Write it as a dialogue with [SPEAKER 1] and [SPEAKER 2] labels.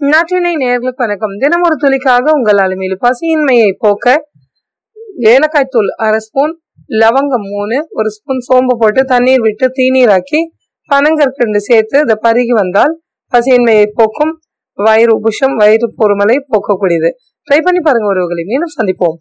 [SPEAKER 1] நாட்டினை நேர்களுக்கு வணக்கம். தினம் ஒரு துளிக்காக உங்கள் அலுமையில் பசியின்மையை போக்க ஏலக்காய் தூள் அரை ஸ்பூன் லவங்கம் மூணு ஒரு ஸ்பூன் சோம்பு போட்டு தண்ணீர் விட்டு தீநீராக்கி பனங்கற்கண்டு சேர்த்து இதை பருகி வந்தால் பசியின்மையை போக்கும். வயிறு உபுஷம் வயிறு பொறுமலை போக்கக்கூடியது. ட்ரை பண்ணி பாருங்க ஒருவர்களை மீண்டும் சந்திப்போம்.